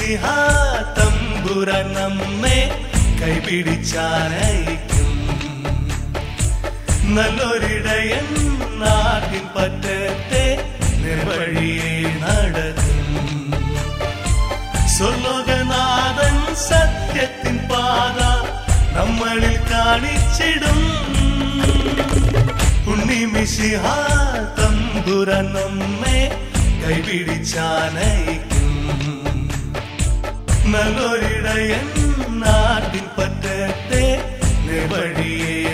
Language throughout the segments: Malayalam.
മിശിഹ തമ്പുരാൻ നമ്മെ കൈപിടിച്ചാനയിക്കും. നല്ലൊരിടയൻ നാട്ടിൻ പറ്റത്തെ നിർവഴിയെ നടത്തും സ്വലോകനാഥൻ സത്യത്തിൻ പാത നമ്മളിൽ കാണിച്ചിടും. ഉണ്ണിമിശിഹ തമ്പുര നമ്മെ കൈപിടിച്ചാനയിക്കും. നല്ലൊരിടയൻ നാട്ടിൻ പറ്റത്തെ നിർവഴിയെ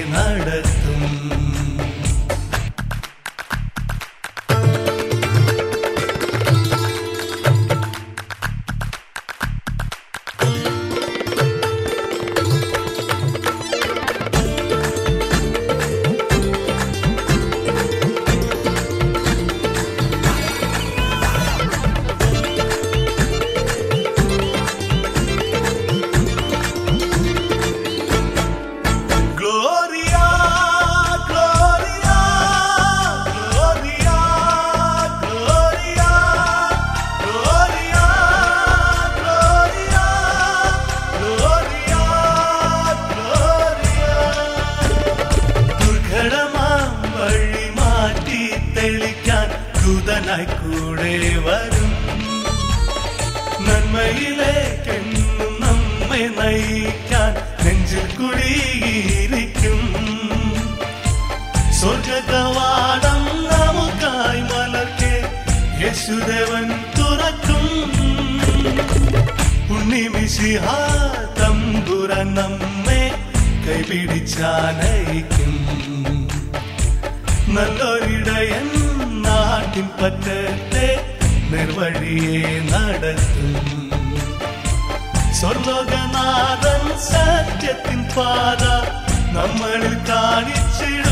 ദൂതനായി കൂടെ വരും. നന്മയിലേക്കെന്നും നമ്മെ നയിക്കാൻ നെഞ്ചിൽ കുടിയിരിക്കും. സ്വർഗകവാടം നമുക്കായി മലർക്കെ യേശുദേവൻ തുറക്കും. ഉണ്ണിമിശിഹ തമ്പുരാൻ നമ്മെ കൈപിടിച്ചാനയിക്കും. നല്ലൊരിടയൻ നാട്ടിൻ പറ്റത്തെ നിർവഴിയെ നടത്തും. സ്വർലോകനാഥൻ സത്യത്തിൻ പാത നമ്മളിൽ കാണിച്ചിടും